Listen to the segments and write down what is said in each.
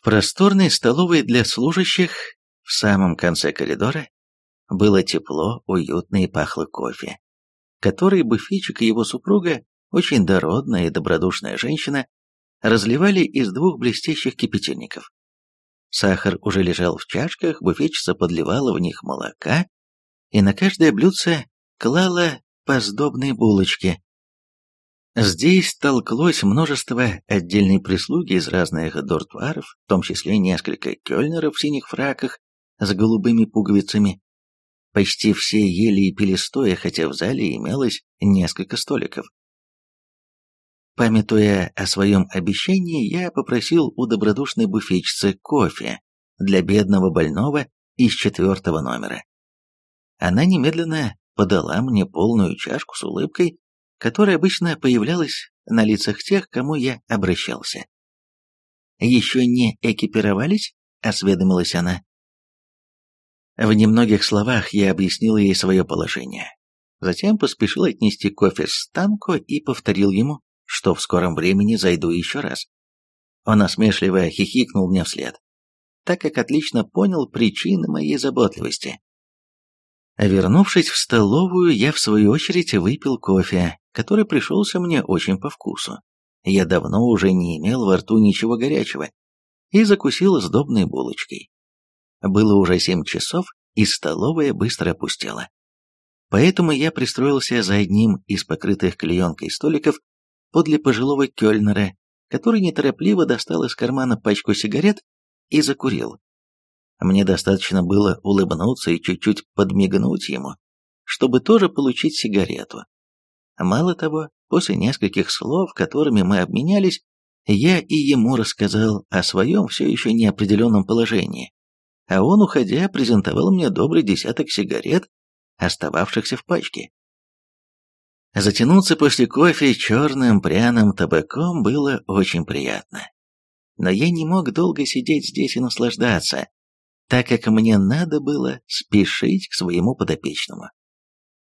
В просторной столовой для служащих в самом конце коридора было тепло, уютно и пахло кофе, который буфетчик и его супруга, очень дородная и добродушная женщина, разливали из двух блестящих кипятильников. Сахар уже лежал в чашках, буфетчица подливала в них молока и на каждое блюдце клала по сдобной булочке. Здесь толклось множество отдельной прислуги из разных дортуаров, в том числе несколько кёльнеров в синих фраках с голубыми пуговицами. Почти все ели и пили стоя, хотя в зале имелось несколько столиков. Памятуя о своем обещании, я попросил у добродушной буфетчицы кофе для бедного больного из четвертого номера. Она немедленно подала мне полную чашку с улыбкой, которая обычно появлялась на лицах тех, к кому я обращался. «Еще не экипировались?» — осведомилась она. В немногих словах я объяснил ей свое положение. Затем поспешил отнести кофе Станко и повторил ему, что в скором времени зайду еще раз. Он насмешливо хихикнул мне вслед, так как отлично понял причины моей заботливости. Вернувшись в столовую, я в свою очередь выпил кофе, который пришелся мне очень по вкусу. Я давно уже не имел во рту ничего горячего и закусил сдобной булочкой. Было уже семь часов, и столовая быстро опустела. Поэтому я пристроился за одним из покрытых клеенкой столиков подле пожилого кёльнера, который неторопливо достал из кармана пачку сигарет и закурил. Мне достаточно было улыбнуться и чуть-чуть подмигнуть ему, чтобы тоже получить сигарету. Мало того, после нескольких слов, которыми мы обменялись, я и ему рассказал о своем все еще неопределенном положении, а он, уходя, презентовал мне добрый десяток сигарет, остававшихся в пачке. Затянуться после кофе черным пряным табаком было очень приятно. Но я не мог долго сидеть здесь и наслаждаться, так как мне надо было спешить к своему подопечному.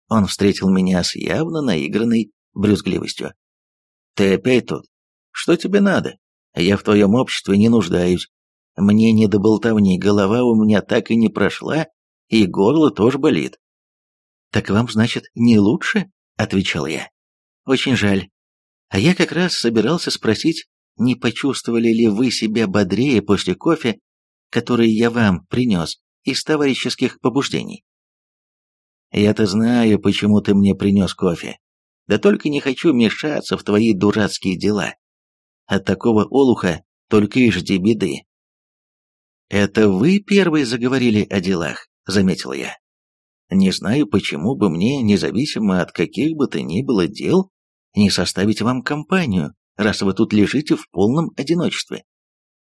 Он встретил меня с явно наигранной брюзгливостью. «Ты опять тут? Что тебе надо? Я в твоем обществе не нуждаюсь. Мне не до болтовни, голова у меня так и не прошла, и горло тоже болит». «Так вам, значит, не лучше?» — отвечал я. «Очень жаль. А я как раз собирался спросить, не почувствовали ли вы себя бодрее после кофе которые я вам принес из товарищеских побуждений. Я-то знаю, почему ты мне принес кофе. Да только не хочу мешаться в твои дурацкие дела. От такого олуха только и жди беды. Это вы первые заговорили о делах, заметил я. Не знаю, почему бы мне, независимо от каких бы то ни было дел, не составить вам компанию, раз вы тут лежите в полном одиночестве.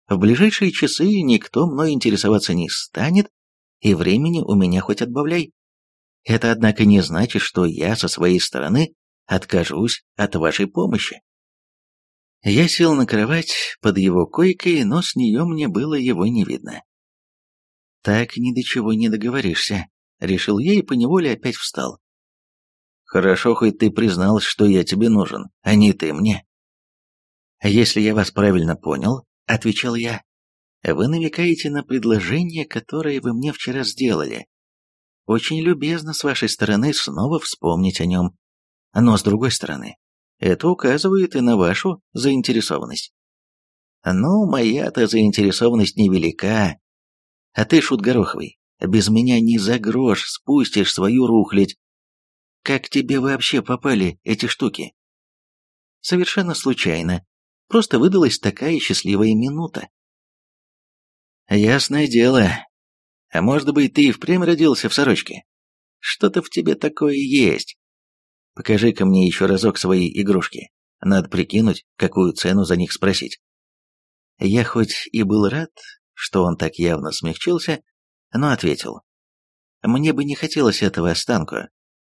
В ближайшие часы никто мной интересоваться не станет, и времени у меня хоть отбавляй. Это, однако, не значит, что я со своей стороны откажусь от вашей помощи. Я сел на кровать под его койкой, но с нее мне было его не видно. Так ни до чего не договоришься, решил я и поневоле опять встал. Хорошо, хоть ты признал, что я тебе нужен, а не ты мне. Если я вас правильно понял, — отвечал я. «Вы намекаете на предложение, которое вы мне вчера сделали. Очень любезно с вашей стороны снова вспомнить о нем. Но с другой стороны, это указывает и на вашу заинтересованность». «Ну, моя-то заинтересованность невелика. А ты, шут Гороховый, без меня ни за грош спустишь свою рухлядь. Как тебе вообще попали эти штуки?» «Совершенно случайно», Просто выдалась такая счастливая минута. Ясное дело. А может быть, ты и впрямь родился в сорочке? Что-то в тебе такое есть. Покажи-ка мне еще разок свои игрушки. Надо прикинуть, какую цену за них спросить. Я хоть и был рад, что он так явно смягчился, но ответил. Мне бы не хотелось этого останку.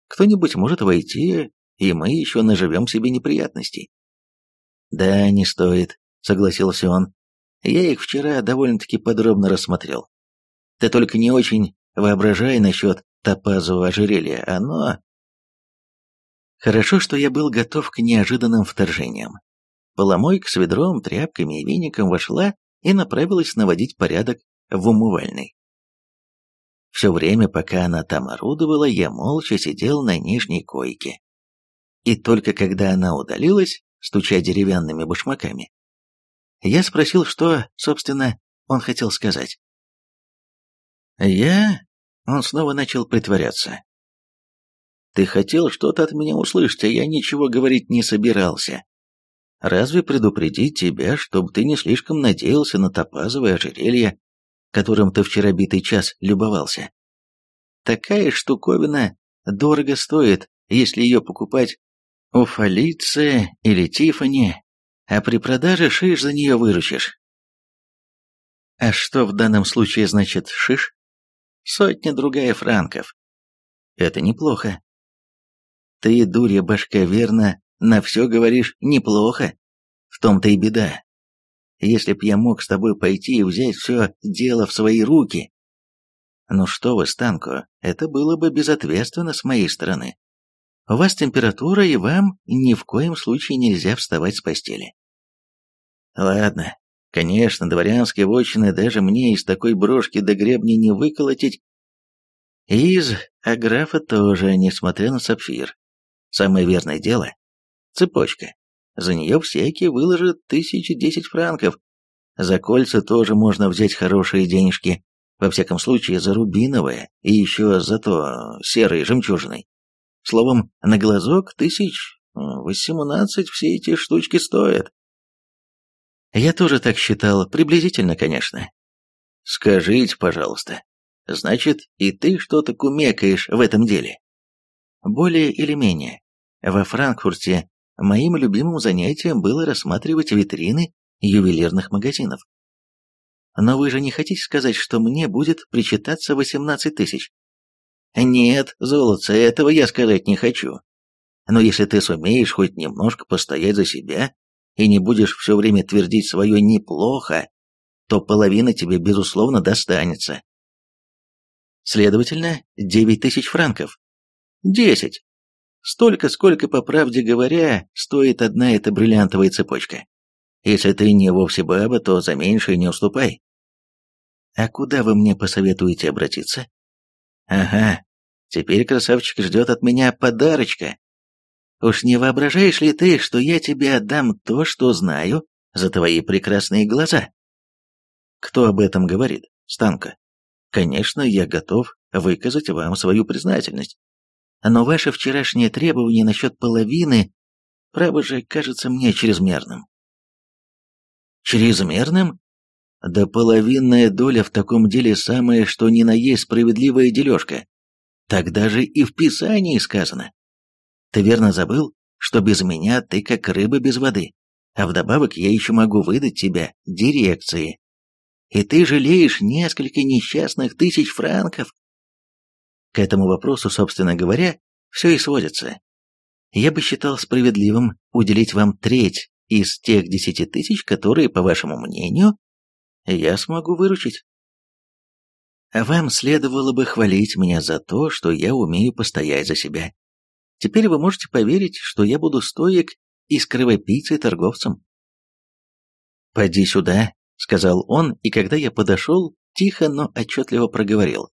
Кто-нибудь может войти, и мы еще наживем себе неприятностей. «Да, не стоит», — согласился он. «Я их вчера довольно-таки подробно рассмотрел. Ты только не очень воображай насчет топазового ожерелья, оно...» Хорошо, что я был готов к неожиданным вторжениям. Поломойка с ведром, тряпками и веником вошла и направилась наводить порядок в умывальной. Все время, пока она там орудовала, я молча сидел на нижней койке. И только когда она удалилась, стуча деревянными башмаками, я спросил, что, собственно, он хотел сказать. «Я...» — он снова начал притворяться. «Ты хотел что-то от меня услышать, а я ничего говорить не собирался. Разве предупредить тебя, чтобы ты не слишком надеялся на топазовое ожерелье, которым ты вчера битый час любовался? Такая штуковина дорого стоит, если ее покупать у Фалицы или Тифани, а при продаже шиш за нее выручишь. А что в данном случае значит шиш? Сотня другая франков. Это неплохо. Ты, дурья башка, верно, на все говоришь неплохо. В том-то и беда. Если б я мог с тобой пойти и взять все дело в свои руки. Ну что вы, Станко, это было бы безответственно с моей стороны. У вас температура, и вам ни в коем случае нельзя вставать с постели. Ладно, конечно, дворянские вотчины даже мне из такой брошки до гребня не выколотить. из аграфа тоже, несмотря на сапфир. Самое верное дело — цепочка. За нее всякий выложит тысячи десять франков. За кольца тоже можно взять хорошие денежки. Во всяком случае, за рубиновое и еще за то серой жемчужиной. Словом, на глазок тысяч восемнадцать все эти штучки стоят. Я тоже так считал, приблизительно, конечно. Скажите, пожалуйста, значит, и ты что-то кумекаешь в этом деле? Более или менее. Во Франкфурте моим любимым занятием было рассматривать витрины ювелирных магазинов. Но вы же не хотите сказать, что мне будет причитаться 18 тысяч? Нет, золотце, этого я сказать не хочу. Но если ты сумеешь хоть немножко постоять за себя и не будешь все время твердить свое «неплохо», то половина тебе, безусловно, достанется. Следовательно, девять тысяч франков. Десять. Столько, сколько, по правде говоря, стоит одна эта бриллиантовая цепочка. Если ты не вовсе баба, то за меньшее не уступай. А куда вы мне посоветуете обратиться? Ага, теперь красавчик ждет от меня подарочка. Уж не воображаешь ли ты, что я тебе отдам то, что знаю, за твои прекрасные глаза? Кто об этом говорит, Станка? Конечно, я готов выказать вам свою признательность. Но ваше вчерашнее требование насчет половины, право же, кажется мне чрезмерным. Чрезмерным? Да половинная доля в таком деле самое, что ни на есть справедливая дележка. Так даже и в Писании сказано. Ты верно забыл, что без меня ты как рыба без воды, а вдобавок я еще могу выдать тебя дирекции. И ты жалеешь несколько несчастных тысяч франков. К этому вопросу, собственно говоря, все и сводится. Я бы считал справедливым уделить вам треть из тех десяти тысяч, которые, по вашему мнению, я смогу выручить. Вам следовало бы хвалить меня за то, что я умею постоять за себя. Теперь вы можете поверить, что я буду стоек и с кровопийцей торговцем. «Поди сюда», — сказал он, и когда я подошел, тихо, но отчетливо проговорил.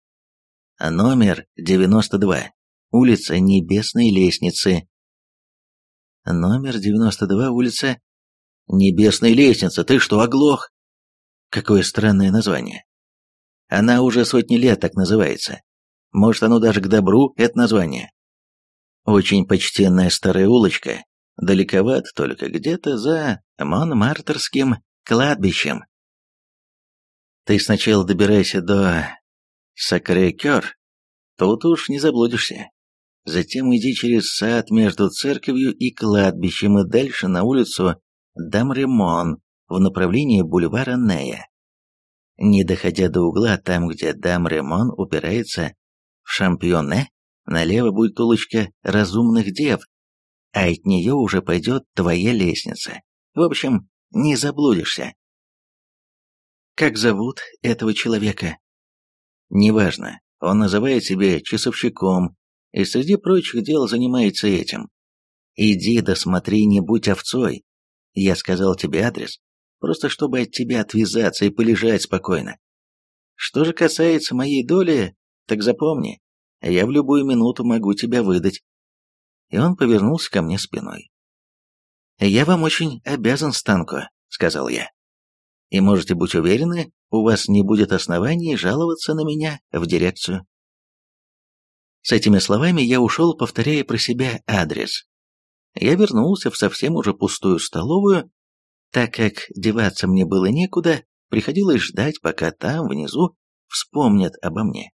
«Номер 92, улица Небесной Лестницы». «Номер 92, улица Небесной Лестницы, ты что, оглох?» Какое странное название. Она уже сотни лет так называется. Может, оно даже к добру, это название. Очень почтенная старая улочка, далековато только где-то за Монмартерским кладбищем. Ты сначала добирайся до Сакрекер, тут уж не заблудишься. Затем иди через сад между церковью и кладбищем и дальше на улицу Дамремон, в направлении бульвара Нея. Не доходя до угла, там, где дам Ремон упирается в Шампионе, налево будет улочка разумных дев, а от нее уже пойдет твоя лестница. В общем, не заблудишься. Как зовут этого человека? Неважно, он называет себя часовщиком и среди прочих дел занимается этим. Иди досмотри, не будь овцой. Я сказал тебе адрес, просто чтобы от тебя отвязаться и полежать спокойно. Что же касается моей доли, так запомни, я в любую минуту могу тебя выдать. И он повернулся ко мне спиной. «Я вам очень обязан, Станко», — сказал я. «И можете быть уверены, у вас не будет оснований жаловаться на меня в дирекцию». С этими словами я ушел, повторяя про себя адрес. Я вернулся в совсем уже пустую столовую, так как деваться мне было некуда, приходилось ждать, пока там, внизу, вспомнят обо мне.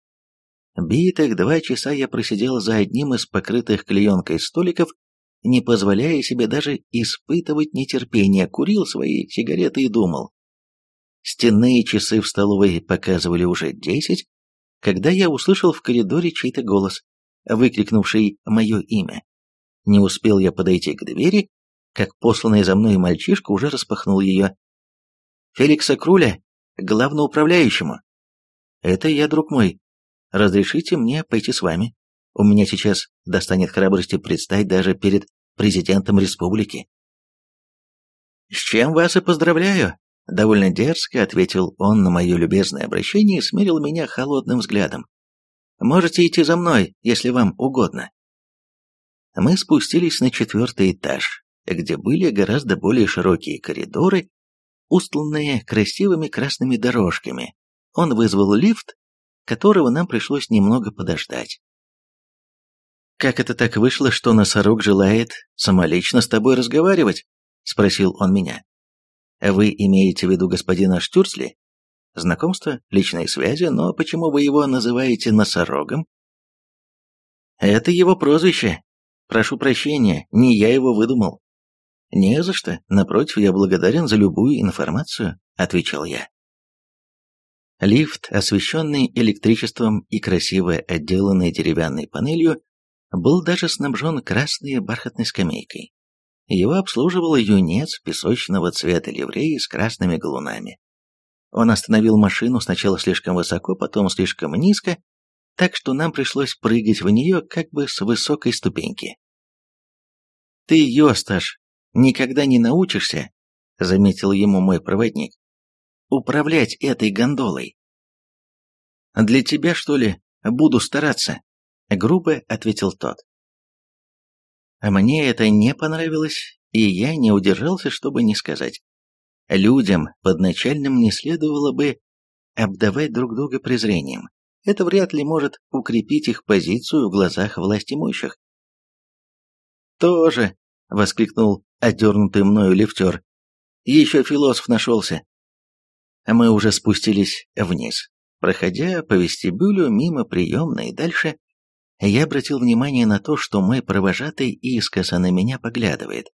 Битых два часа я просидел за одним из покрытых клеенкой столиков, не позволяя себе даже испытывать нетерпение, курил свои сигареты и думал. Стенные часы в столовой показывали уже десять, когда я услышал в коридоре чей-то голос, выкрикнувший мое имя. Не успел я подойти к двери, как посланный за мной мальчишка уже распахнул ее. «Феликса Круля, главноуправляющему!» «Это я, друг мой. Разрешите мне пойти с вами? У меня сейчас достанет храбрости предстать даже перед президентом республики». «С чем вас и поздравляю!» Довольно дерзко ответил он на мое любезное обращение и смерил меня холодным взглядом. «Можете идти за мной, если вам угодно». Мы спустились на четвертый этаж, где были гораздо более широкие коридоры, устланные красивыми красными дорожками. Он вызвал лифт, которого нам пришлось немного подождать. «Как это так вышло, что носорог желает самолично с тобой разговаривать?» — спросил он меня. «Вы имеете в виду господина Штюрсли? Знакомство, личные связи, но почему вы его называете носорогом?» «Это его прозвище. Прошу прощения, не я его выдумал». «Не за что. Напротив, я благодарен за любую информацию», — отвечал я. Лифт, освещенный электричеством и красиво отделанный деревянной панелью, был даже снабжен красной бархатной скамейкой. Его обслуживал юнец песочного цвета ливреи с красными галунами. Он остановил машину сначала слишком высоко, потом слишком низко, так что нам пришлось прыгать в нее как бы с высокой ступеньки. «Ты, Йосташ, никогда не научишься», — заметил ему мой проводник, управлять этой гондолой. «Для тебя, что ли, буду стараться?» — грубо ответил тот. Мне это не понравилось, и я не удержался, чтобы не сказать. Людям под начальным не следовало бы обдавать друг друга презрением. Это вряд ли может укрепить их позицию в глазах властимущих. «Тоже!» — воскликнул отдернутый мною лифтер. «Еще философ нашелся. Мы уже спустились вниз. Проходя по вестибюлю мимо приемной и дальше, я обратил внимание на то, что мой провожатый искоса на меня поглядывает.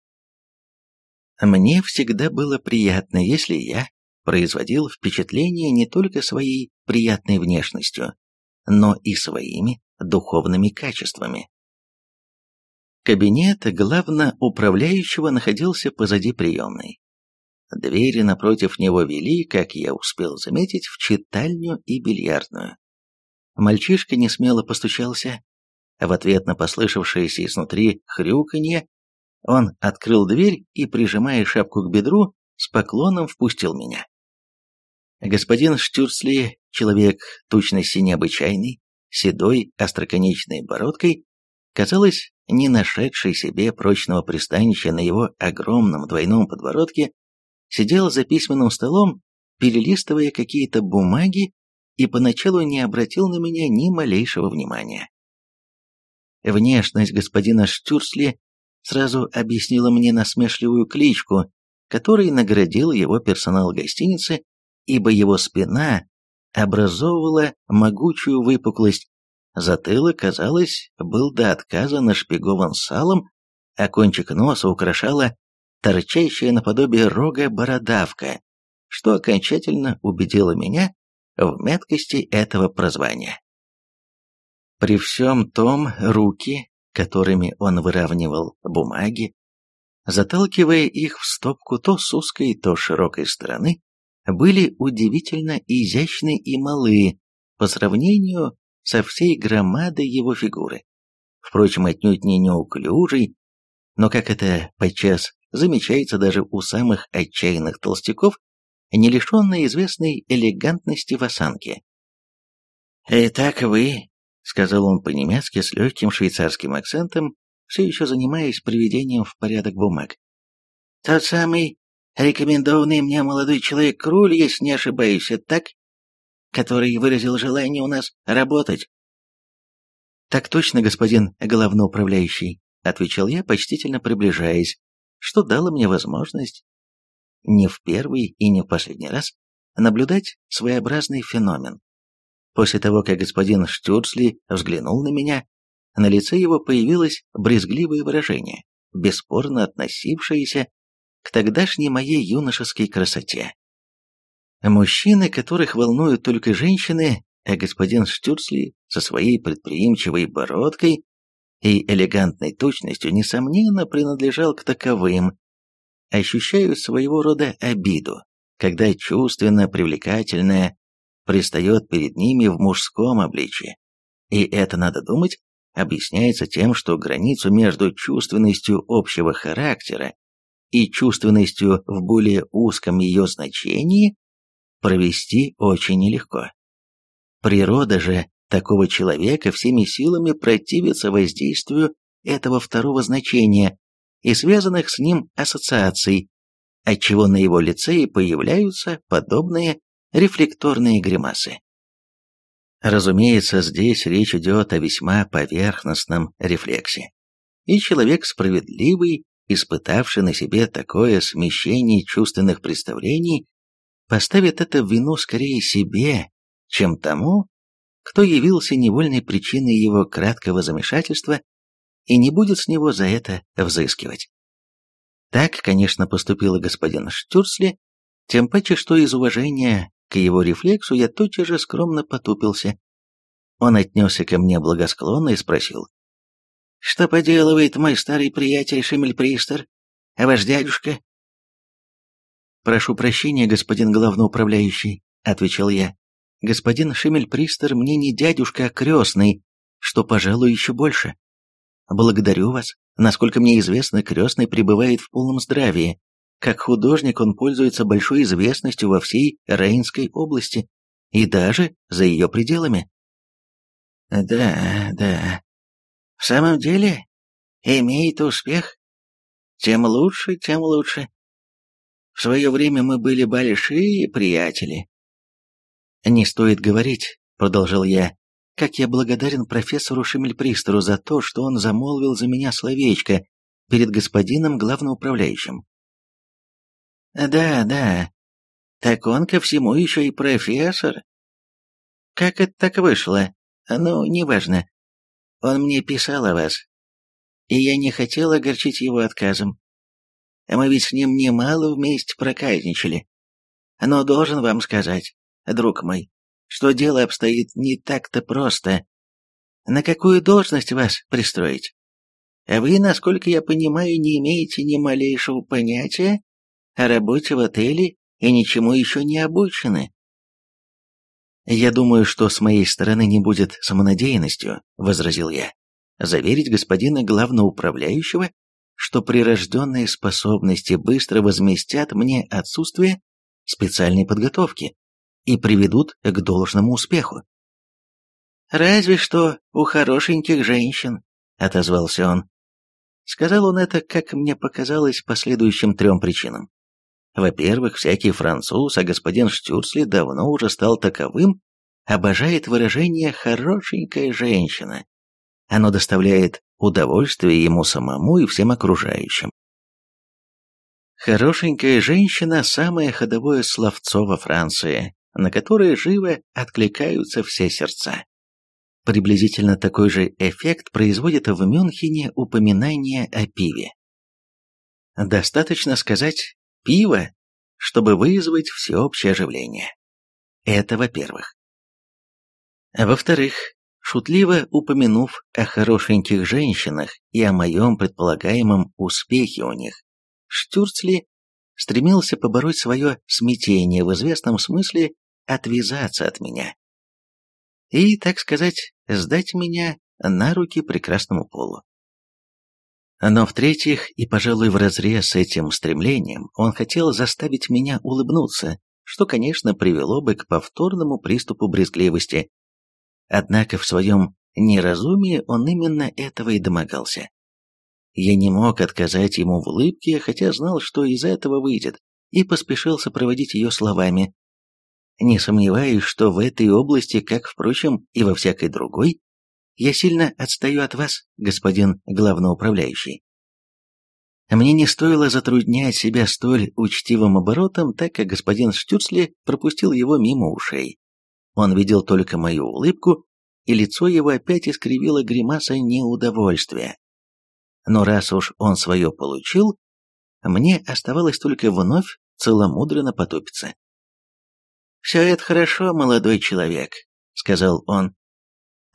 Мне всегда было приятно, если я производил впечатление не только своей приятной внешностью, но и своими духовными качествами. Кабинет главноуправляющего находился позади приемной. Двери напротив него вели, как я успел заметить, в читальню и бильярдную. Мальчишка не смело постучался. В ответ на послышавшееся изнутри хрюканье, он открыл дверь и, прижимая шапку к бедру, с поклоном впустил меня. Господин Штюрсли, человек тучности необычайный, седой, остроконечной бородкой, казалось, не нашедший себе прочного пристанища на его огромном двойном подбородке, сидел за письменным столом, перелистывая какие-то бумаги и поначалу не обратил на меня ни малейшего внимания. Внешность господина Штюрсли сразу объяснила мне насмешливую кличку, которой наградил его персонал гостиницы, ибо его спина образовывала могучую выпуклость, затылок, казалось, был до отказа нашпигован салом, а кончик носа украшала торчащая наподобие рога бородавка, что окончательно убедило меня в меткости этого прозвания. При всем том, руки, которыми он выравнивал бумаги, заталкивая их в стопку то с узкой, то широкой стороны, были удивительно изящны и малы по сравнению со всей громадой его фигуры. Впрочем, отнюдь не неуклюжей, но, как это подчас замечается даже у самых отчаянных толстяков, не лишенная известной элегантности в осанке. «Итак вы», — сказал он по-немецки с легким швейцарским акцентом, все еще занимаясь приведением в порядок бумаг. «Тот самый рекомендованный мне молодой человек Круль, если не ошибаюсь, так? Который выразил желание у нас работать». «Так точно, господин главноуправляющий», — отвечал я, почтительно приближаясь, что дало мне возможность не в первый и не в последний раз наблюдать своеобразный феномен. После того, как господин Штюрцли взглянул на меня, на лице его появилось брезгливое выражение, бесспорно относившееся к тогдашней моей юношеской красоте. Мужчины, которых волнуют только женщины, а господин Штюрцли со своей предприимчивой бородкой и элегантной точностью, несомненно, принадлежал к таковым, ощущают своего рода обиду, когда чувственно привлекательная пристает перед ними в мужском обличье. И это, надо думать, объясняется тем, что границу между чувственностью общего характера и чувственностью в более узком ее значении провести очень нелегко. Природа же такого человека всеми силами противится воздействию этого второго значения и связанных с ним ассоциаций, отчего на его лице и появляются подобные рефлекторные гримасы. Разумеется, здесь речь идет о весьма поверхностном рефлексе. И человек справедливый, испытавший на себе такое смещение чувственных представлений, поставит это в вину скорее себе, чем тому, кто явился невольной причиной его краткого замешательства и не будет с него за это взыскивать. Так, конечно, поступил и господин Штюрсли, тем паче, что из уважения к его рефлексу я тотчас же скромно потупился. Он отнесся ко мне благосклонно и спросил. «Что поделывает мой старый приятель Шемельпристер? А ваш дядюшка?» «Прошу прощения, господин главноуправляющий», — отвечал я. «Господин Шемельпристер мне не дядюшка, а крестный, что, пожалуй, еще больше. Благодарю вас. Насколько мне известно, крестный пребывает в полном здравии. Как художник он пользуется большой известностью во всей Рейнской области и даже за ее пределами. Да, да. В самом деле, имеет успех. Тем лучше, тем лучше. В свое время мы были большие приятели. Не стоит говорить, продолжал я, как я благодарен профессору Шимельпристеру за то, что он замолвил за меня словечко перед господином главноуправляющим. Да, да. Так он ко всему еще и профессор. Как это так вышло? Ну, неважно. Он мне писал о вас. И я не хотел огорчить его отказом. Мы ведь с ним немало вместе проказничали. Но должен вам сказать, друг мой, что дело обстоит не так-то просто. На какую должность вас пристроить? Вы, насколько я понимаю, не имеете ни малейшего понятия о работе в отеле и ничему еще не обучены. «Я думаю, что с моей стороны не будет самонадеянностью», — возразил я, «заверить господина главноуправляющего, что прирожденные способности быстро возместят мне отсутствие специальной подготовки и приведут к должному успеху». «Разве что у хорошеньких женщин», — отозвался он. Сказал он это, как мне показалось, по следующим трем причинам. Во-первых, всякий француз, а господин Штюрсли давно уже стал таковым, обожает выражение «хорошенькая женщина». Оно доставляет удовольствие ему самому и всем окружающим. Хорошенькая женщина – самое ходовое словцо во Франции, на которое живо откликаются все сердца. Приблизительно такой же эффект производит в Мюнхене упоминание о пиве. Достаточно сказать пиво, чтобы вызвать всеобщее оживление. Это во-первых. Во-вторых, шутливо упомянув о хорошеньких женщинах и о моем предполагаемом успехе у них, Штюрцли стремился побороть свое смятение в известном смысле отвязаться от меня. И, так сказать, сдать меня на руки прекрасному полу. Но в-третьих, и, пожалуй, вразрез с этим стремлением, он хотел заставить меня улыбнуться, что, конечно, привело бы к повторному приступу брезгливости. Однако в своем неразумии он именно этого и домогался. Я не мог отказать ему в улыбке, хотя знал, что из этого выйдет, и поспешил сопроводить ее словами. Не сомневаюсь, что в этой области, как, впрочем, и во всякой другой, я сильно отстаю от вас, господин главноуправляющий. Мне не стоило затруднять себя столь учтивым оборотом, так как господин Штюцли пропустил его мимо ушей. Он видел только мою улыбку, и лицо его опять искривило гримаса неудовольствия. Но раз уж он свое получил, мне оставалось только вновь целомудренно потупиться. «Все это хорошо, молодой человек», — сказал он.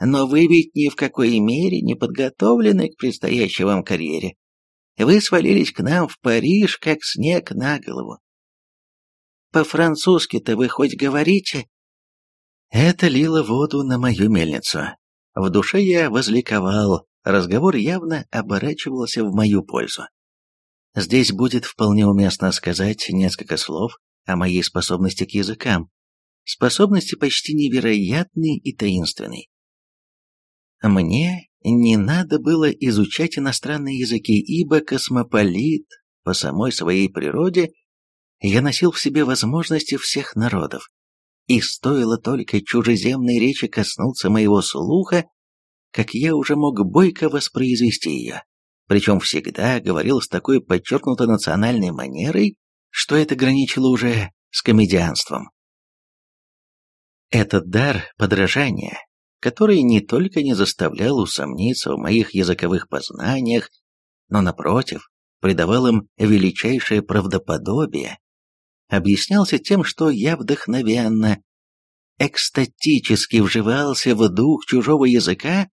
«Но вы ведь ни в какой мере не подготовлены к предстоящей вам карьере. Вы свалились к нам в Париж, как снег на голову. По-французски-то вы хоть говорите?» Это лило воду на мою мельницу. В душе я возликовал, разговор явно оборачивался в мою пользу. Здесь будет вполне уместно сказать несколько слов о моей способности к языкам, способности почти невероятной и таинственной. Мне не надо было изучать иностранные языки, ибо космополит по самой своей природе я носил в себе возможности всех народов, и стоило только чужеземной речи коснуться моего слуха, как я уже мог бойко воспроизвести ее. Причем всегда говорил с такой подчеркнуто национальной манерой, что это граничило уже с комедианством. Этот дар подражания, который не только не заставлял усомниться в моих языковых познаниях, но, напротив, придавал им величайшее правдоподобие, объяснялся тем, что я вдохновенно, экстатически вживался в дух чужого языка,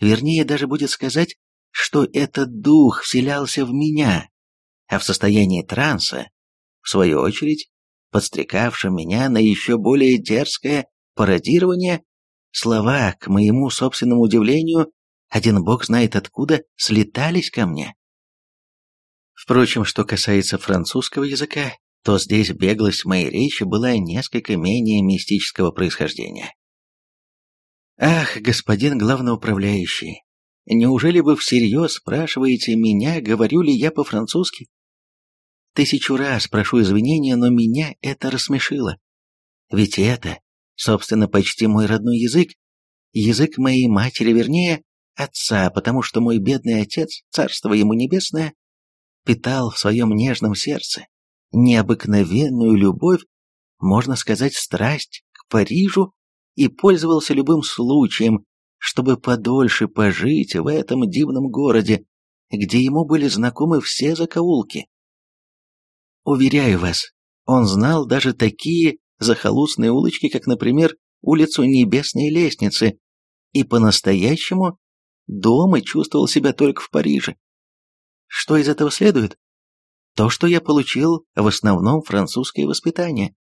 вернее даже будет сказать, что этот дух вселялся в меня, а в состоянии транса, в свою очередь, подстрекавшим меня на еще более дерзкое пародирование, слова, к моему собственному удивлению, один бог знает откуда, слетались ко мне. Впрочем, что касается французского языка, то здесь беглость моей речи была несколько менее мистического происхождения. «Ах, господин главноуправляющий, неужели вы всерьез спрашиваете меня, говорю ли я по-французски? Тысячу раз прошу извинения, но меня это рассмешило. Ведь это, собственно, почти мой родной язык, язык моей матери, вернее, отца, потому что мой бедный отец, царство ему небесное, питал в своем нежном сердце необыкновенную любовь, можно сказать, страсть к Парижу и пользовался любым случаем, чтобы подольше пожить в этом дивном городе, где ему были знакомы все закоулки. Уверяю вас, он знал даже такие захолустные улочки, как, например, улицу Небесной Лестницы, и по-настоящему дома чувствовал себя только в Париже. Что из этого следует? То, что я получил в основном французское воспитание.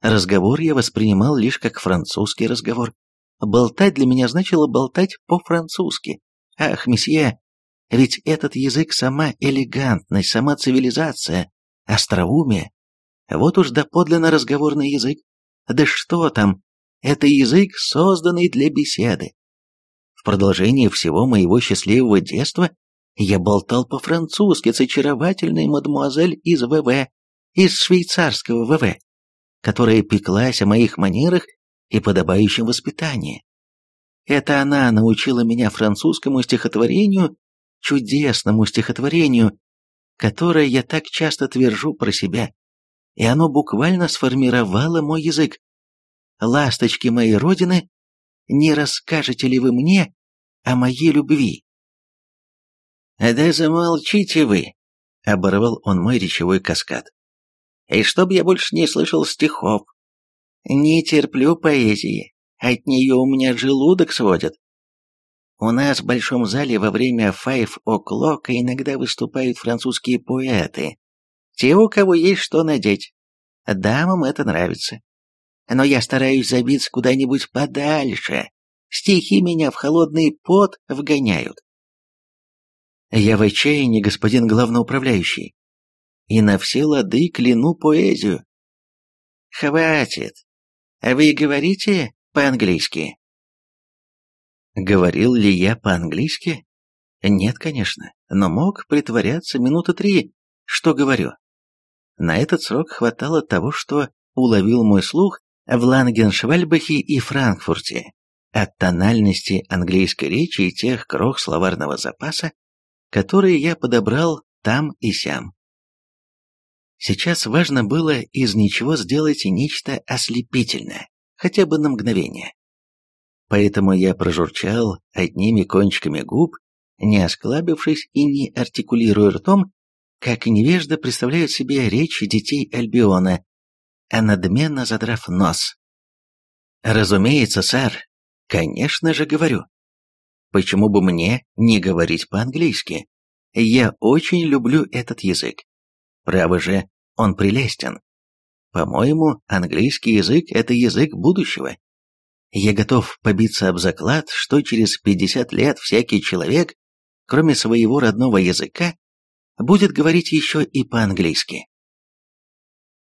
Разговор я воспринимал лишь как французский разговор. Болтать для меня значило болтать по-французски. Ах, месье, ведь этот язык сама элегантность, сама цивилизация, остроумие. Вот уж доподлинно разговорный язык. Да что там, это язык, созданный для беседы. В продолжении всего моего счастливого детства я болтал по-французски с очаровательной мадемуазель из ВВ, из швейцарского ВВ, которая пеклась о моих манерах и подобающем воспитании. Это она научила меня французскому стихотворению, чудесному стихотворению, которое я так часто твержу про себя, и оно буквально сформировало мой язык. «Ласточки моей родины, не расскажете ли вы мне о моей любви?» «Да замолчите вы!» — оборвал он мой речевой каскад. «И чтоб я больше не слышал стихов. Не терплю поэзии, от нее у меня желудок сводит. У нас в большом зале во время five o'clock иногда выступают французские поэты. Те, у кого есть что надеть. Дамам это нравится. Но я стараюсь забиться куда-нибудь подальше. Стихи меня в холодный пот вгоняют. Я в отчаянии, господин главноуправляющий. И на все лады кляну поэзию. Хватит. Вы говорите по-английски? Говорил ли я по-английски? Нет, конечно, но мог притворяться минуты три, что говорю. На этот срок хватало того, что уловил мой слух в Лангеншвальбахе и Франкфурте, от тональности английской речи и тех крох словарного запаса, которые я подобрал там и сям. Сейчас важно было из ничего сделать нечто ослепительное, хотя бы на мгновение. Поэтому я прожурчал одними кончиками губ, не осклабившись и не артикулируя ртом, как невежда представляют себе речь детей Альбиона, а надменно задрав нос. «Разумеется, сэр. Конечно же говорю. Почему бы мне не говорить по-английски? Я очень люблю этот язык. Право же, он прелестен. По-моему, английский язык – это язык будущего. Я готов побиться об заклад, что через 50 лет всякий человек, кроме своего родного языка, будет говорить еще и по-английски.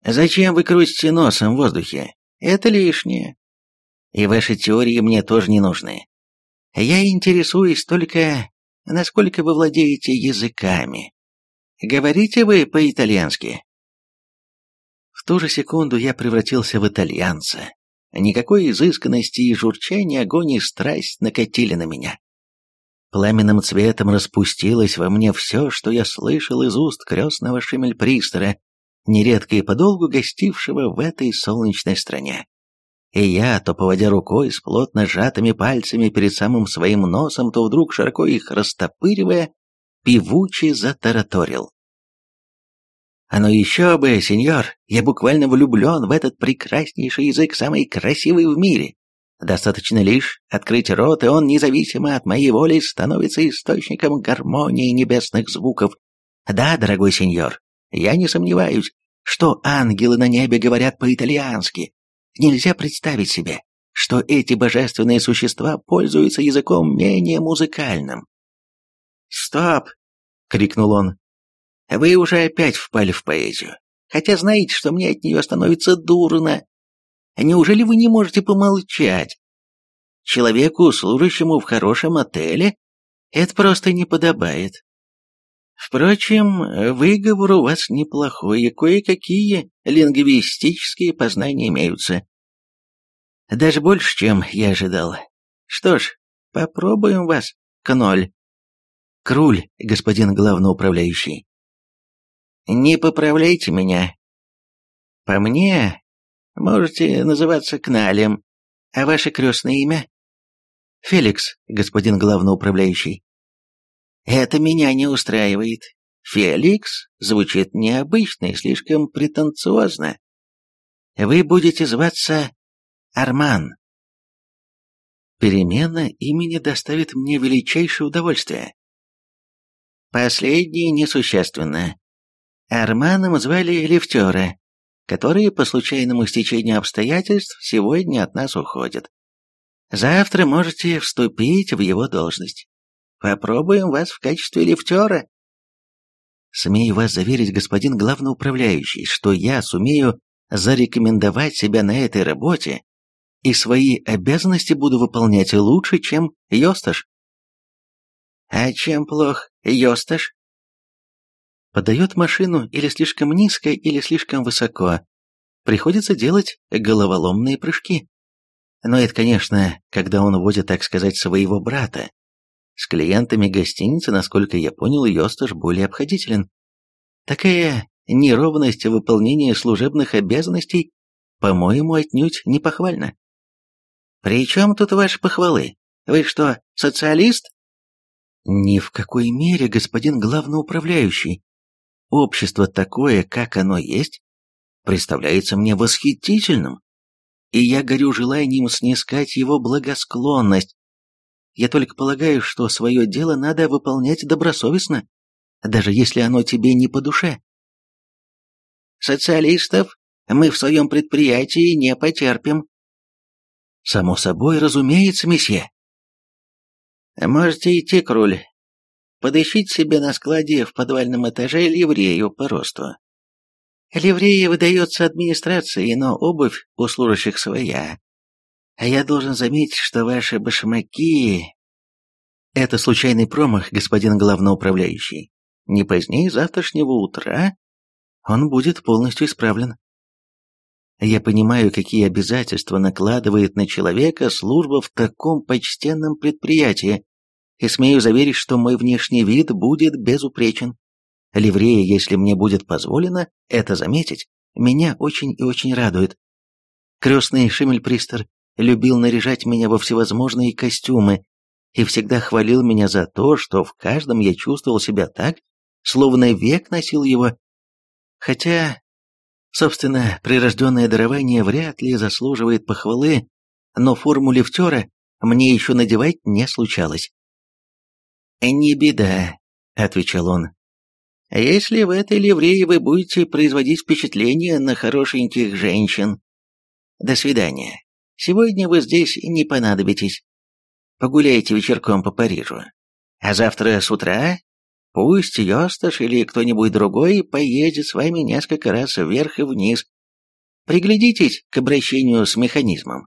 Зачем вы крутите носом в воздухе? Это лишнее. И ваши теории мне тоже не нужны. Я интересуюсь только, насколько вы владеете языками. Говорите вы по-итальянски? В ту же секунду я превратился в итальянца. Никакой изысканности и журчания огонь и страсть накатили на меня. Пламенным цветом распустилось во мне все, что я слышал из уст крестного Шимельпристера, нередко и подолгу гостившего в этой солнечной стране. И я, то поводя рукой с плотно сжатыми пальцами перед самым своим носом, то вдруг, широко их растопыривая, певуче затараторил. «А ну еще бы, сеньор, я буквально влюблен в этот прекраснейший язык, самый красивый в мире. Достаточно лишь открыть рот, и он, независимо от моей воли, становится источником гармонии небесных звуков. Да, дорогой сеньор, я не сомневаюсь, что ангелы на небе говорят по-итальянски. Нельзя представить себе, что эти божественные существа пользуются языком менее музыкальным. «Стоп!» — крикнул он. «Вы уже опять впали в поэзию, хотя знаете, что мне от нее становится дурно. Неужели вы не можете помолчать? Человеку, служащему в хорошем отеле, это просто не подобает. Впрочем, выговор у вас неплохой, и кое-какие лингвистические познания имеются. Даже больше, чем я ожидал. Что ж, попробуем вас, Кноль. Круль, господин главноуправляющий. Не поправляйте меня. По мне, Можете называться Кналем. А ваше крестное имя? Феликс, господин главноуправляющий. Это меня не устраивает. Феликс звучит необычно и слишком претенциозно. Вы будете зваться Арман. Перемена имени доставит мне величайшее удовольствие. Последнее несущественно. Арманом звали лифтера, которые по случайному стечению обстоятельств сегодня от нас уходят. Завтра можете вступить в его должность. Попробуем вас в качестве лифтера. Смею вас заверить, господин главноуправляющий, что я сумею зарекомендовать себя на этой работе и свои обязанности буду выполнять лучше, чем Йосташ. А чем плох Йосташ? Подает машину или слишком низко, или слишком высоко. Приходится делать головоломные прыжки. Но это, конечно, когда он возит, так сказать, своего брата. С клиентами гостиницы, насколько я понял, Йосташ более обходителен. Такая неровность выполнения служебных обязанностей, по-моему, отнюдь не похвальна. «При чем тут ваши похвалы? Вы что, социалист?» «Ни в какой мере, господин главноуправляющий. Общество такое, как оно есть, представляется мне восхитительным, и я горю желанием снискать его благосклонность. Я только полагаю, что свое дело надо выполнять добросовестно, даже если оно тебе не по душе. Социалистов мы в своем предприятии не потерпим. Само собой, разумеется, месье. Можете идти, Круль. Подыщите себе на складе в подвальном этаже ливрею по росту. Ливрея выдается администрации, но обувь у служащих своя. А я должен заметить, что ваши башмаки... Это случайный промах, господин главноуправляющий. Не позднее завтрашнего утра он будет полностью исправлен. Я понимаю, какие обязательства накладывает на человека служба в таком почтенном предприятии, и смею заверить, что мой внешний вид будет безупречен. Ливрея, если мне будет позволено это заметить, меня очень и очень радует. Крестный Шиммельпристер любил наряжать меня во всевозможные костюмы и всегда хвалил меня за то, что в каждом я чувствовал себя так, словно век носил его. Хотя, собственно, прирожденное дарование вряд ли заслуживает похвалы, но форму лифтера мне еще надевать не случалось. «Не беда», — отвечал он. «Если в этой ливрее вы будете производить впечатление на хорошеньких женщин. До свидания. Сегодня вы здесь не понадобитесь. Погуляйте вечерком по Парижу. А завтра с утра пусть Йосташ или кто-нибудь другой поедет с вами несколько раз вверх и вниз. Приглядитесь к обращению с механизмом.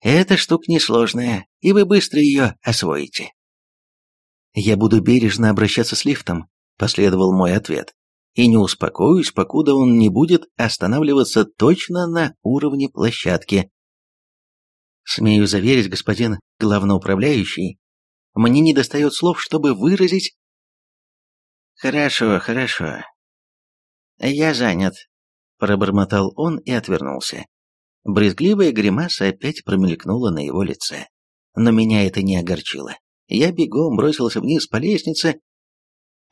Эта штука несложная, и вы быстро ее освоите. «Я буду бережно обращаться с лифтом», — последовал мой ответ. «И не успокоюсь, покуда он не будет останавливаться точно на уровне площадки». Смею заверить, господин главноуправляющий, мне не достает слов, чтобы выразить... «Хорошо, хорошо. Я занят», — пробормотал он и отвернулся. Брезгливая гримаса опять промелькнула на его лице. Но меня это не огорчило. Я бегом бросился вниз по лестнице.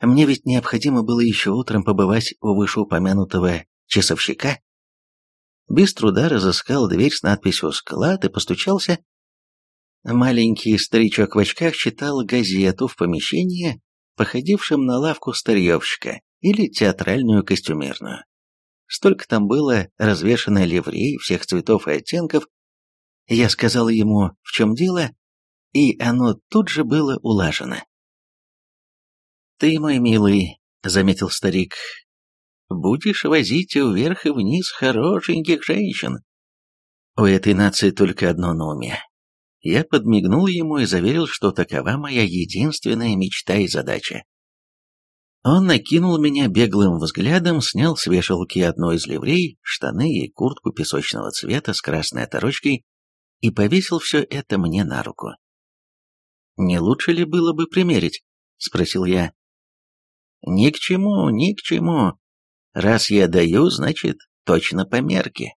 Мне ведь необходимо было еще утром побывать у вышеупомянутого часовщика. Без труда разыскал дверь с надписью «Склад» и постучался. Маленький старичок в очках читал газету в помещении, походившем на лавку старьевщика или театральную костюмерную. Столько там было развешано ливрей всех цветов и оттенков. Я сказал ему, в чем дело, и оно тут же было улажено. «Ты, мой милый», — заметил старик, — «будешь возить вверх и вниз хорошеньких женщин». У этой нации только одно на уме. Я подмигнул ему и заверил, что такова моя единственная мечта и задача. Он накинул меня беглым взглядом, снял с вешалки одну из ливрей, штаны и куртку песочного цвета с красной оторочкой и повесил все это мне на руку. «Не лучше ли было бы примерить?» — спросил я. «Ни к чему, ни к чему. Раз я даю, значит, точно по мерке».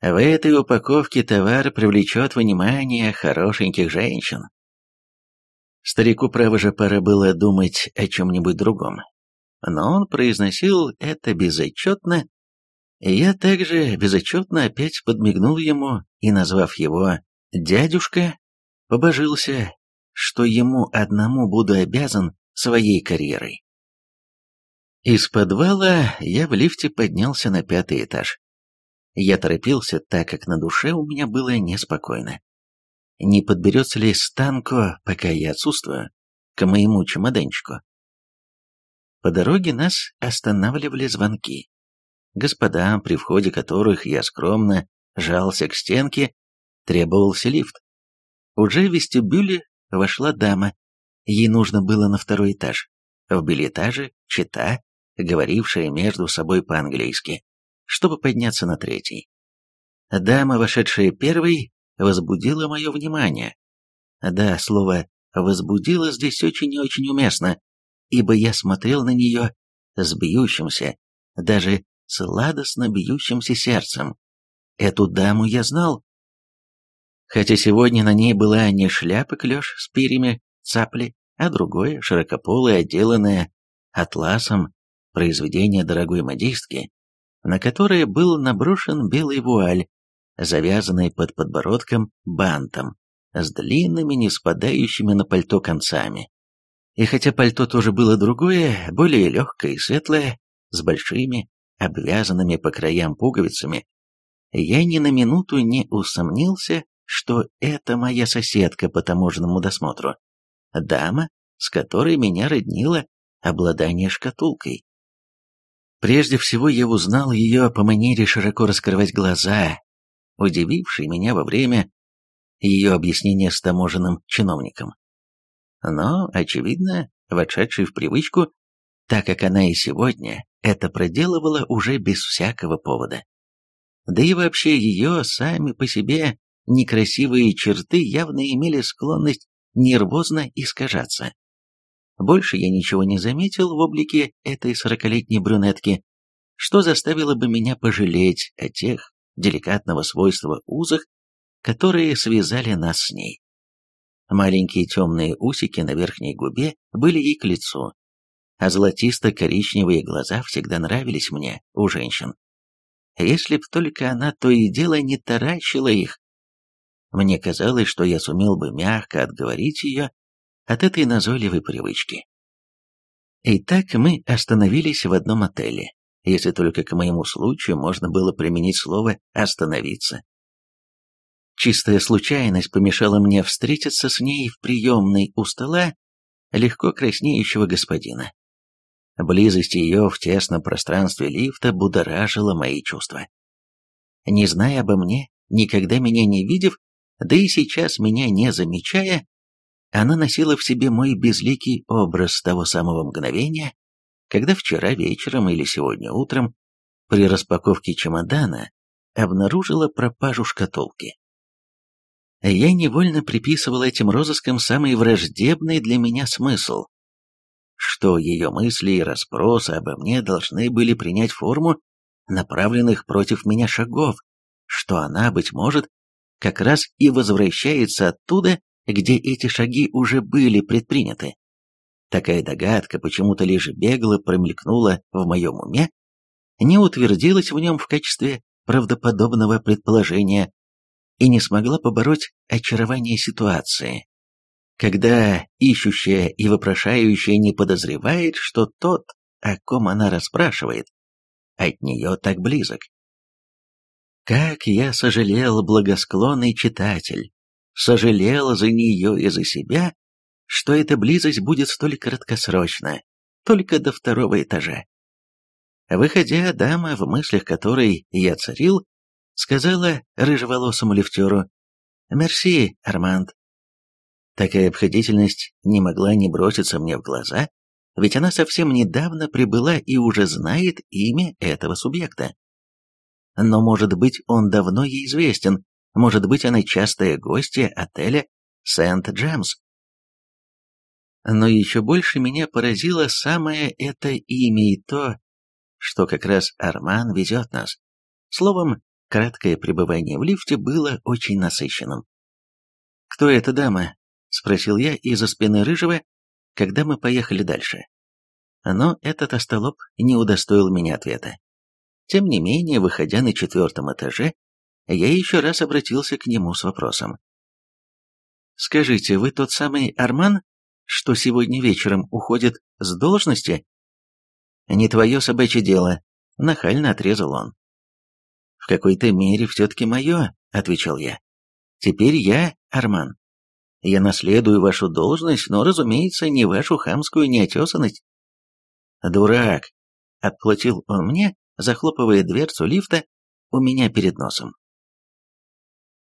В этой упаковке товар привлечет внимание хорошеньких женщин. Старику, право же, пора было думать о чем-нибудь другом. Но он произносил это безотчетно, и я также безотчетно опять подмигнул ему и, назвав его «дядюшка», побожился, что ему одному буду обязан своей карьерой. Из подвала я в лифте поднялся на пятый этаж. Я торопился, так как на душе у меня было неспокойно. Не подберется ли Станко, пока я отсутствую, к моему чемоданчику? По дороге нас останавливали звонки. Господам, при входе которых я скромно жался к стенке, требовался лифт. Уже в вестибюле вошла дама. Ей нужно было на второй этаж. В билетаже чита, говорившая между собой по-английски, чтобы подняться на третий. Дама, вошедшая первой, возбудила мое внимание. Да, слово «возбудила» здесь очень и очень уместно, ибо я смотрел на нее с бьющимся, даже сладостно бьющимся сердцем. Эту даму я знал, Хотя сегодня на ней была не шляпа клеш с перьями цапли, а другое, широкополое, отделанное атласом, произведение дорогой модистки, на которое был наброшен белый вуаль, завязанный под подбородком бантом, с длинными, не спадающими на пальто концами. И хотя пальто тоже было другое, более легкое и светлое, с большими, обвязанными по краям пуговицами, я ни на минуту не усомнился, что это моя соседка по таможенному досмотру. Дама, с которой меня роднило обладание шкатулкой. Прежде всего я узнал ее по манере широко раскрывать глаза, удивившей меня во время ее объяснения с таможенным чиновником. Но, очевидно, вошедшей в привычку, так как она и сегодня это проделывала уже без всякого повода. Да и вообще ее сами по себе некрасивые черты явно имели склонность нервозно искажаться. Больше я ничего не заметил в облике этой сорокалетней брюнетки, что заставило бы меня пожалеть о тех деликатного свойства узах, которые связали нас с ней. Маленькие темные усики на верхней губе были ей к лицу, а золотисто-коричневые глаза всегда нравились мне у женщин. Если б только она то и дело не таращила их. Мне казалось, что я сумел бы мягко отговорить ее от этой назойливой привычки. Итак, мы остановились в одном отеле, если только к моему случаю можно было применить слово «остановиться». Чистая случайность помешала мне встретиться с ней в приемной у стола легко краснеющего господина. Близость ее в тесном пространстве лифта будоражила мои чувства. Не зная обо мне, никогда меня не видев, да и сейчас меня не замечая, она носила в себе мой безликий образ того самого мгновения, когда вчера вечером или сегодня утром при распаковке чемодана обнаружила пропажу шкатулки. Я невольно приписывал этим розыскам самый враждебный для меня смысл, что ее мысли и расспросы обо мне должны были принять форму направленных против меня шагов, что она, быть может, как раз и возвращается оттуда, где эти шаги уже были предприняты. Такая догадка почему-то лишь бегло промелькнула в моем уме, не утвердилась в нем в качестве правдоподобного предположения и не смогла побороть очарование ситуации, когда ищущая и вопрошающая не подозревает, что тот, о ком она расспрашивает, от нее так близок. Как я сожалел, благосклонный читатель, сожалел за нее и за себя, что эта близость будет столь краткосрочна, только до второго этажа. Выходя, дама, в мыслях которой я царил, сказала рыжеволосому лифтеру «Мерси, Арманд». Такая обходительность не могла не броситься мне в глаза, ведь она совсем недавно прибыла и уже знает имя этого субъекта. Но, может быть, он давно ей известен, может быть, она частая гостья отеля «Сент-Джемс». Но еще больше меня поразило самое это имя и то, что как раз Арман везет нас. Словом, краткое пребывание в лифте было очень насыщенным. «Кто эта дама?» — спросил я из-за спины Рыжего, когда мы поехали дальше. Но этот остолоп не удостоил меня ответа. Тем не менее, выходя на четвертом этаже, я еще раз обратился к нему с вопросом. «Скажите, вы тот самый Арман, что сегодня вечером уходит с должности?» «Не твое собачье дело», — нахально отрезал он. «В какой-то мере все-таки мое», — отвечал я. «Теперь я Арман. Я наследую вашу должность, но, разумеется, не вашу хамскую неотесанность». «Дурак», — отплатил он мне, захлопывая дверцу лифта у меня перед носом.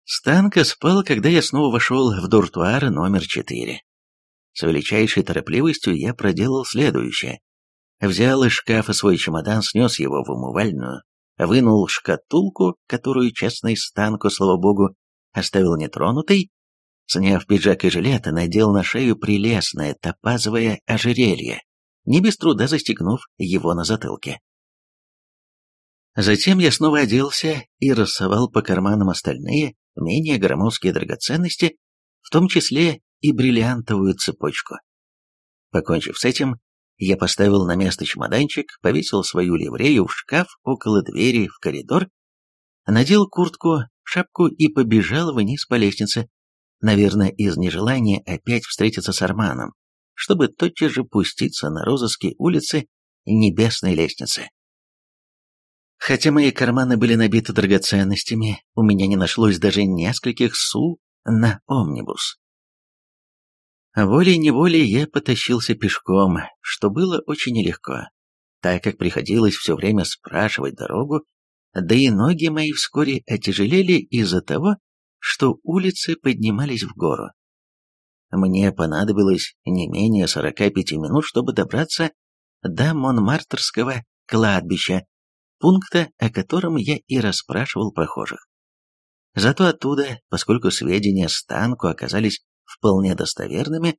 Станка спал, когда я снова вошел в дуртуар номер четыре. С величайшей торопливостью я проделал следующее. Взял из шкафа свой чемодан, снес его в умывальную, вынул шкатулку, которую честный Станку, слава богу, оставил нетронутой, сняв пиджак и жилет, надел на шею прелестное топазовое ожерелье, не без труда застегнув его на затылке. Затем я снова оделся и рассовал по карманам остальные, менее громоздкие драгоценности, в том числе и бриллиантовую цепочку. Покончив с этим, я поставил на место чемоданчик, повесил свою ливрею в шкаф около двери в коридор, надел куртку, шапку и побежал вниз по лестнице, наверное, из нежелания опять встретиться с Арманом, чтобы тотчас же пуститься на розыски улицы Небесной лестницы. Хотя мои карманы были набиты драгоценностями, у меня не нашлось даже нескольких су на омнибус. Волей-неволей я потащился пешком, что было очень нелегко, так как приходилось все время спрашивать дорогу, да и ноги мои вскоре отяжелели из-за того, что улицы поднимались в гору. Мне понадобилось не менее 45 минут, чтобы добраться до Монмартрского кладбища, пункта, о котором я и расспрашивал прохожих. Зато оттуда, поскольку сведения Станку оказались вполне достоверными,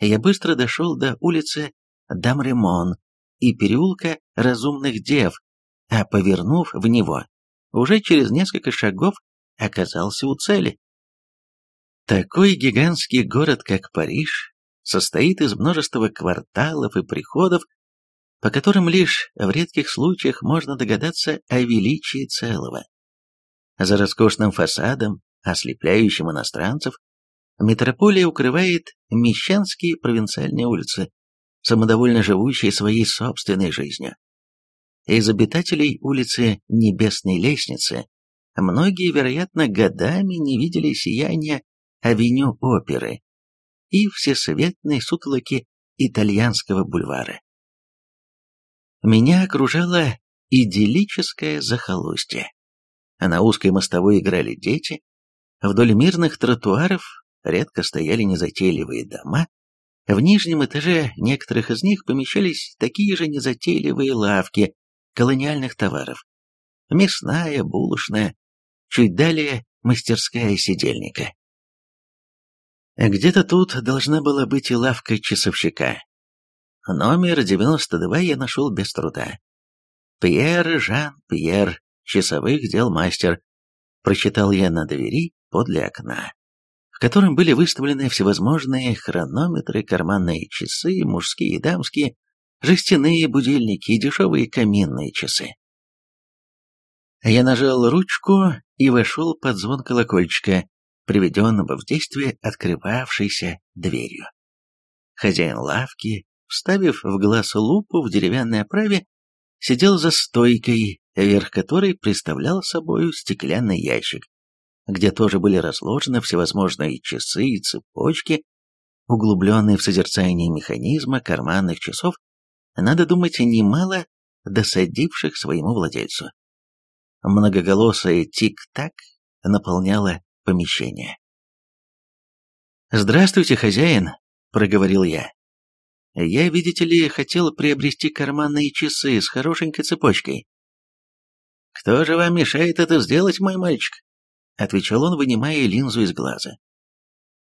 я быстро дошел до улицы Дамремон и переулка Разумных Дев, а повернув в него, уже через несколько шагов оказался у цели. Такой гигантский город, как Париж, состоит из множества кварталов и приходов, по которым лишь в редких случаях можно догадаться о величии целого. За роскошным фасадом, ослепляющим иностранцев, метрополия укрывает мещанские провинциальные улицы, самодовольно живущие своей собственной жизнью. Из обитателей улицы Небесной Лестницы многие, вероятно, годами не видели сияния авеню оперы и всесветной сутолоки итальянского бульвара. Меня окружало идиллическое захолустье. На узкой мостовой играли дети, вдоль мирных тротуаров редко стояли незатейливые дома, в нижнем этаже некоторых из них помещались такие же незатейливые лавки колониальных товаров. Мясная, булочная, чуть далее мастерская сидельника. Где-то тут должна была быть и лавка часовщика. Номер 92 я нашел без труда. Пьер Жан Пьер, часовых дел мастер, прочитал я на двери подле окна, в котором были выставлены всевозможные хронометры, карманные часы, мужские и дамские, жестяные будильники и дешевые каминные часы. Я нажал ручку и вошел под звон колокольчика, приведенного в действие открывавшейся дверью. Хозяин лавки, вставив в глаз лупу в деревянной оправе, сидел за стойкой, верх которой представлял собою стеклянный ящик, где тоже были разложены всевозможные часы и цепочки, углубленные в созерцание механизма карманных часов, надо думать, немало досадивших своему владельцу. Многоголосое тик-так наполняло помещение. «Здравствуйте, хозяин», — проговорил я. «Я, видите ли, хотел приобрести карманные часы с хорошенькой цепочкой». «Кто же вам мешает это сделать, мой мальчик?» — отвечал он, вынимая линзу из глаза.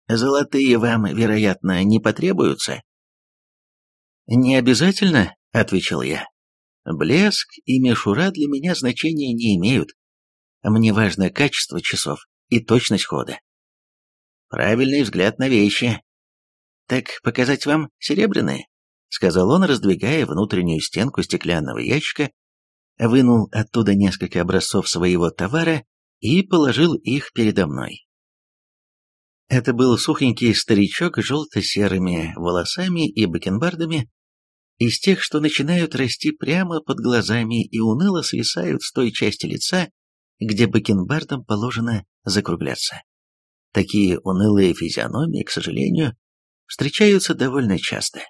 «Золотые вам, вероятно, не потребуются?» «Не обязательно», — отвечал я. «Блеск и мишура для меня значения не имеют. Мне важно качество часов и точность хода. Правильный взгляд на вещи. Так показать вам серебряные? Сказал он, раздвигая внутреннюю стенку стеклянного ящика, вынул оттуда несколько образцов своего товара и положил их передо мной. Это был сухенький старичок с желто-серыми волосами и бакенбардами, из тех, что начинают расти прямо под глазами и уныло свисают с той части лица, где бакенбардам положено закругляться. Такие унылые физиономии, к сожалению, встречаются довольно часто.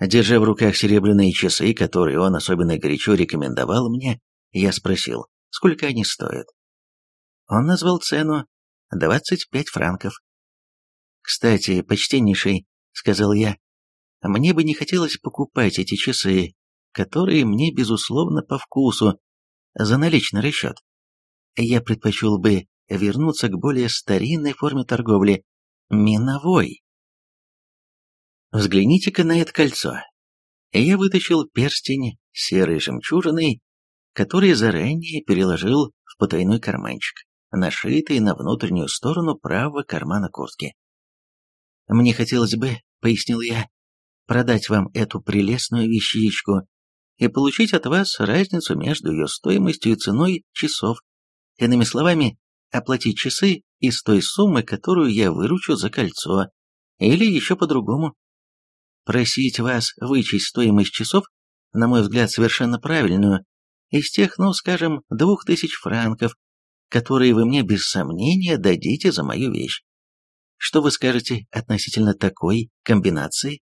Держа в руках серебряные часы, которые он особенно горячо рекомендовал мне, я спросил, сколько они стоят. Он назвал цену 25 франков. «Кстати, почтеннейший», — сказал я, — «мне бы не хотелось покупать эти часы, которые мне, безусловно, по вкусу, за наличный расчет. Я предпочел бы вернуться к более старинной форме торговли – миновой. Взгляните-ка на это кольцо. Я вытащил перстень серой жемчужиной, который заранее переложил в потайной карманчик, нашитый на внутреннюю сторону правого кармана куртки. «Мне хотелось бы, — пояснил я, — продать вам эту прелестную вещичку и получить от вас разницу между ее стоимостью и ценой часов. Иными словами, оплатить часы из той суммы, которую я выручу за кольцо, или еще по-другому. Просить вас вычесть стоимость часов, на мой взгляд, совершенно правильную, из тех, ну, скажем, двух тысяч франков, которые вы мне без сомнения дадите за мою вещь. Что вы скажете относительно такой комбинации?